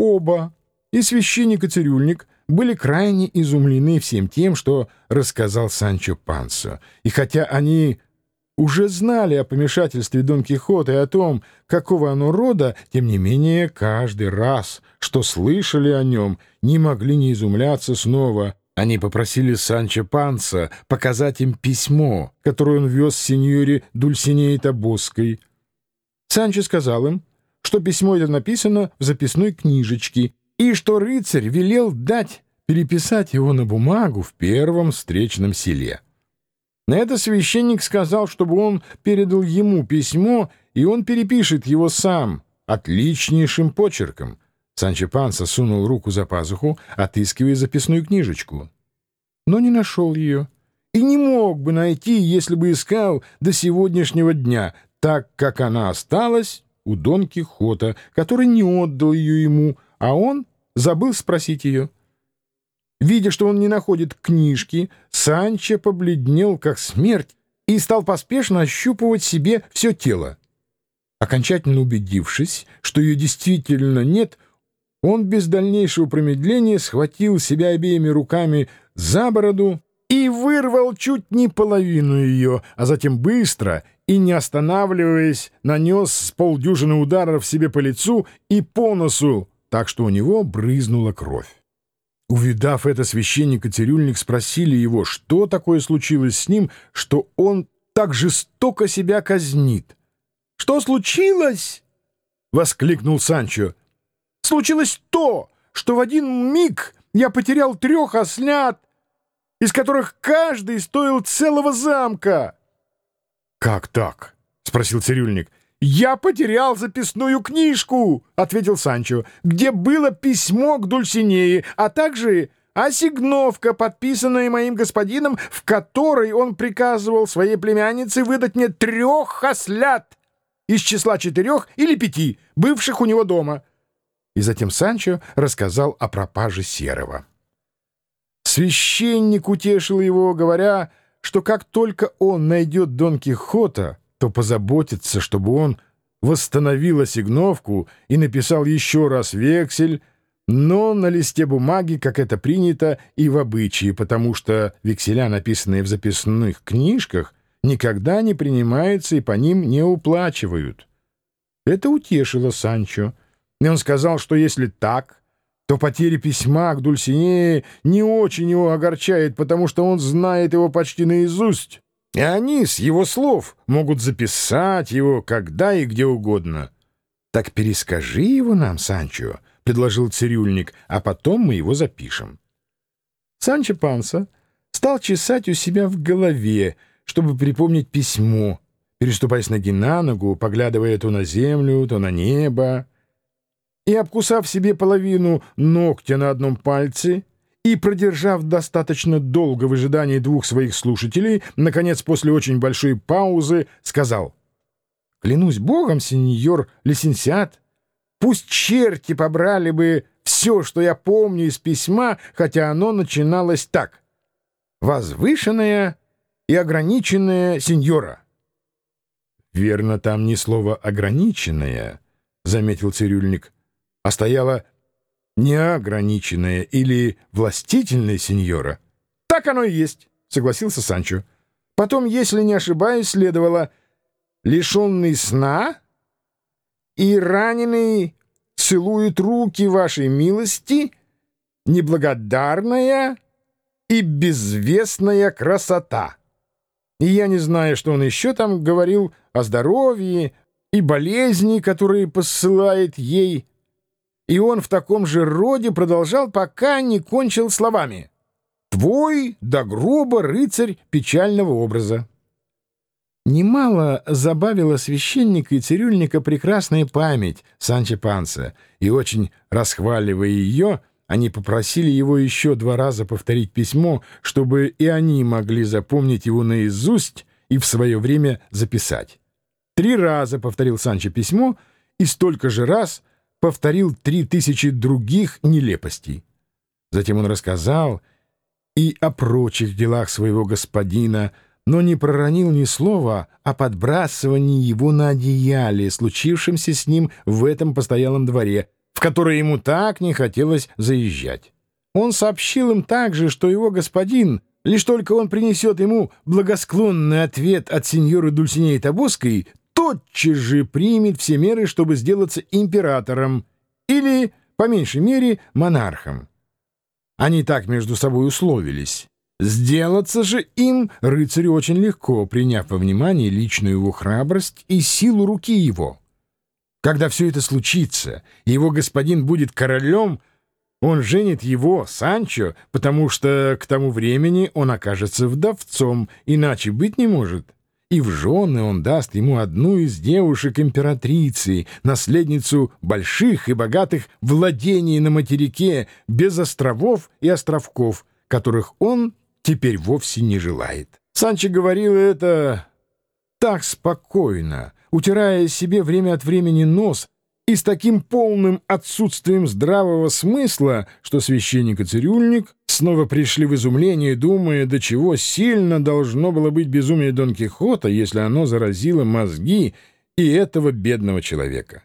Оба, и священник, и цирюльник, были крайне изумлены всем тем, что рассказал Санчо Пансо. И хотя они уже знали о помешательстве Дон Кихота и о том, какого оно рода, тем не менее каждый раз, что слышали о нем, не могли не изумляться снова. Они попросили Санчо Панса показать им письмо, которое он вез сеньоре Дульсинеи Табоской. Санчо сказал им, что письмо это написано в записной книжечке, и что рыцарь велел дать переписать его на бумагу в первом встречном селе. На это священник сказал, чтобы он передал ему письмо, и он перепишет его сам, отличнейшим почерком. Санчо Панса сунул руку за пазуху, отыскивая записную книжечку. Но не нашел ее. И не мог бы найти, если бы искал до сегодняшнего дня, так как она осталась у Дон Кихота, который не отдал ее ему, а он забыл спросить ее. Видя, что он не находит книжки, Санчо побледнел, как смерть, и стал поспешно ощупывать себе все тело. Окончательно убедившись, что ее действительно нет, он без дальнейшего промедления схватил себя обеими руками за бороду и вырвал чуть не половину ее, а затем быстро и, не останавливаясь, нанес с полдюжины ударов себе по лицу и по носу, так что у него брызнула кровь. Увидав это, священник и цирюльник спросили его, что такое случилось с ним, что он так жестоко себя казнит. — Что случилось? — воскликнул Санчо. — Случилось то, что в один миг я потерял трех ослят, из которых каждый стоил целого замка. — Как так? — спросил цирюльник. «Я потерял записную книжку», — ответил Санчо, «где было письмо к Дульсинее, а также осигновка, подписанная моим господином, в которой он приказывал своей племяннице выдать мне трех ослят из числа четырех или пяти, бывших у него дома». И затем Санчо рассказал о пропаже Серого. Священник утешил его, говоря, что как только он найдет Дон Кихота, то позаботится, чтобы он восстановил осигновку и написал еще раз вексель, но на листе бумаги, как это принято и в обычае, потому что векселя, написанные в записных книжках, никогда не принимаются и по ним не уплачивают. Это утешило Санчо, и он сказал, что если так, то потеря письма к Дульсинее не очень его огорчает, потому что он знает его почти наизусть. И они с его слов могут записать его когда и где угодно. — Так перескажи его нам, Санчо, — предложил цирюльник, — а потом мы его запишем. Санчо Панса стал чесать у себя в голове, чтобы припомнить письмо, переступая с ноги на ногу, поглядывая то на землю, то на небо. И, обкусав себе половину ногтя на одном пальце, и, продержав достаточно долго в ожидании двух своих слушателей, наконец, после очень большой паузы, сказал «Клянусь богом, сеньор лисенсиат, пусть черти побрали бы все, что я помню из письма, хотя оно начиналось так. Возвышенная и ограниченная сеньора». «Верно, там не слово «ограниченная», — заметил цирюльник, — а стояло неограниченная или властительная сеньора. — Так оно и есть, — согласился Санчо. Потом, если не ошибаюсь, следовало «лишенный сна» и «раненый целует руки вашей милости», «неблагодарная» и «безвестная красота». И я не знаю, что он еще там говорил о здоровье и болезни, которые посылает ей и он в таком же роде продолжал, пока не кончил словами «Твой до гроба рыцарь печального образа». Немало забавила священника и цирюльника прекрасная память Санчо Панса, и очень расхваливая ее, они попросили его еще два раза повторить письмо, чтобы и они могли запомнить его наизусть и в свое время записать. Три раза повторил Санчо письмо, и столько же раз — повторил три тысячи других нелепостей. Затем он рассказал и о прочих делах своего господина, но не проронил ни слова о подбрасывании его на одеяле, случившемся с ним в этом постоялом дворе, в которые ему так не хотелось заезжать. Он сообщил им также, что его господин, лишь только он принесет ему благосклонный ответ от сеньоры Дульсинеи Табоской, тотчас же примет все меры, чтобы сделаться императором или, по меньшей мере, монархом. Они так между собой условились. Сделаться же им рыцарю очень легко, приняв во внимание личную его храбрость и силу руки его. Когда все это случится, и его господин будет королем, он женит его, Санчо, потому что к тому времени он окажется вдовцом, иначе быть не может. И в жены он даст ему одну из девушек императрицы, наследницу больших и богатых владений на материке, без островов и островков, которых он теперь вовсе не желает. Санчо говорил это так спокойно, утирая себе время от времени нос и с таким полным отсутствием здравого смысла, что священник и цирюльник снова пришли в изумление, думая, до чего сильно должно было быть безумие Дон Кихота, если оно заразило мозги и этого бедного человека.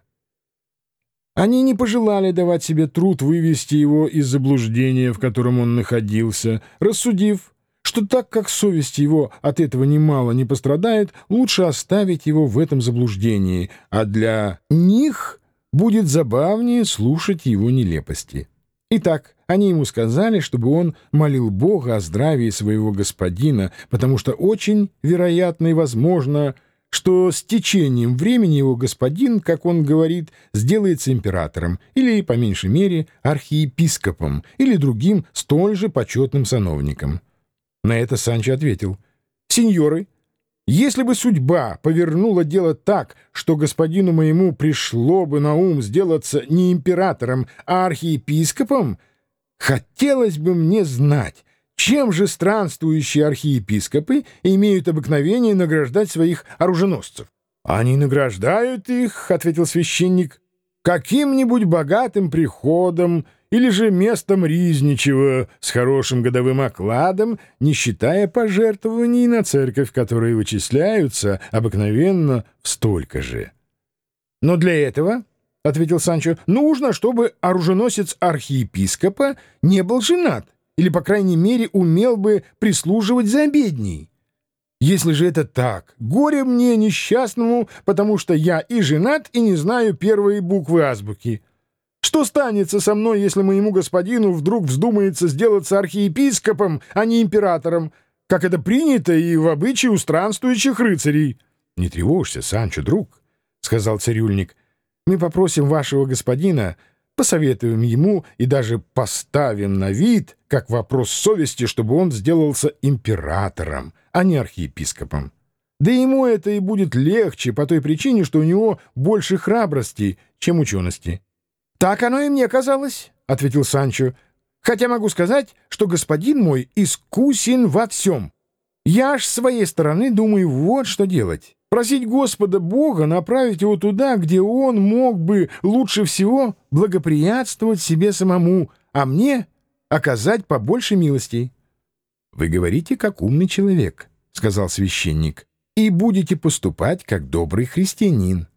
Они не пожелали давать себе труд вывести его из заблуждения, в котором он находился, рассудив, что так как совесть его от этого немало не пострадает, лучше оставить его в этом заблуждении, а для них будет забавнее слушать его нелепости. Итак, они ему сказали, чтобы он молил Бога о здравии своего господина, потому что очень вероятно и возможно, что с течением времени его господин, как он говорит, сделается императором или, по меньшей мере, архиепископом или другим столь же почетным сановником. На это Санчо ответил, «Сеньоры, если бы судьба повернула дело так, что господину моему пришло бы на ум сделаться не императором, а архиепископом, хотелось бы мне знать, чем же странствующие архиепископы имеют обыкновение награждать своих оруженосцев? — Они награждают их, — ответил священник, — каким-нибудь богатым приходом или же местом Ризничего с хорошим годовым окладом, не считая пожертвований на церковь, которые вычисляются обыкновенно в столько же. — Но для этого, — ответил Санчо, — нужно, чтобы оруженосец архиепископа не был женат или, по крайней мере, умел бы прислуживать за обедней. Если же это так, горе мне несчастному, потому что я и женат, и не знаю первые буквы азбуки. Что станется со мной, если моему господину вдруг вздумается сделаться архиепископом, а не императором, как это принято и в обычае у странствующих рыцарей? — Не тревожься, Санчо, друг, — сказал цирюльник. — Мы попросим вашего господина посоветуем ему и даже поставим на вид, как вопрос совести, чтобы он сделался императором, а не архиепископом. Да ему это и будет легче по той причине, что у него больше храбрости, чем учености. — Так оно и мне казалось, — ответил Санчо, — хотя могу сказать, что господин мой искусен во всем. Я ж с своей стороны думаю вот что делать. Просить Господа Бога направить его туда, где он мог бы лучше всего благоприятствовать себе самому, а мне оказать побольше милостей. — Вы говорите, как умный человек, — сказал священник, — и будете поступать, как добрый христианин.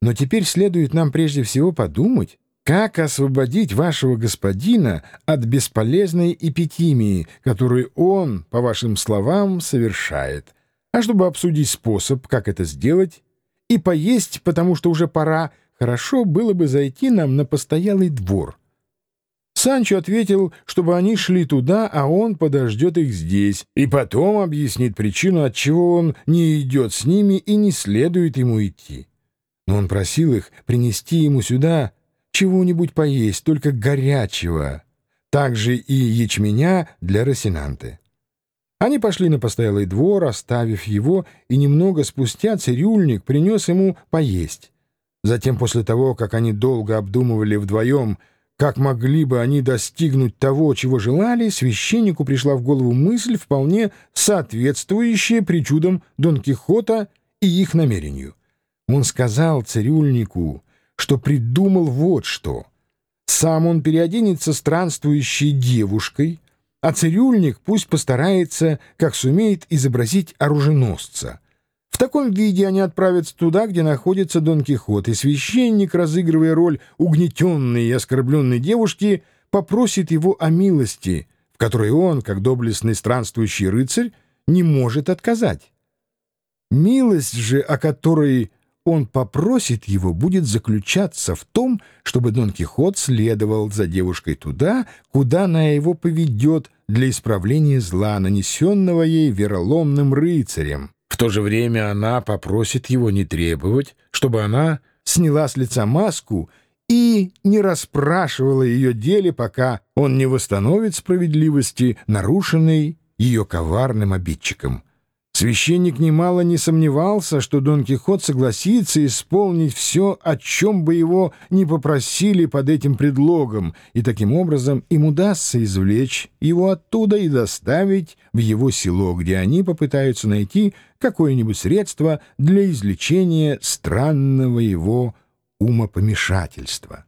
Но теперь следует нам прежде всего подумать, как освободить вашего господина от бесполезной эпитимии, которую он, по вашим словам, совершает а чтобы обсудить способ, как это сделать, и поесть, потому что уже пора, хорошо было бы зайти нам на постоялый двор. Санчо ответил, чтобы они шли туда, а он подождет их здесь, и потом объяснит причину, отчего он не идет с ними и не следует ему идти. Но он просил их принести ему сюда чего-нибудь поесть, только горячего, также и ячменя для Росинанты. Они пошли на постоялый двор, оставив его, и немного спустя цирюльник принес ему поесть. Затем, после того, как они долго обдумывали вдвоем, как могли бы они достигнуть того, чего желали, священнику пришла в голову мысль, вполне соответствующая причудам Дон Кихота и их намерению. Он сказал цирюльнику, что придумал вот что. Сам он переоденется странствующей девушкой — а цирюльник пусть постарается, как сумеет, изобразить оруженосца. В таком виде они отправятся туда, где находится Дон Кихот, и священник, разыгрывая роль угнетенной и оскорбленной девушки, попросит его о милости, в которой он, как доблестный странствующий рыцарь, не может отказать. Милость же, о которой он попросит его, будет заключаться в том, чтобы Дон Кихот следовал за девушкой туда, куда она его поведет для исправления зла, нанесенного ей вероломным рыцарем. В то же время она попросит его не требовать, чтобы она сняла с лица маску и не расспрашивала ее деле, пока он не восстановит справедливости, нарушенной ее коварным обидчиком. Священник немало не сомневался, что Дон Кихот согласится исполнить все, о чем бы его не попросили под этим предлогом, и таким образом им удастся извлечь его оттуда и доставить в его село, где они попытаются найти какое-нибудь средство для излечения странного его умопомешательства.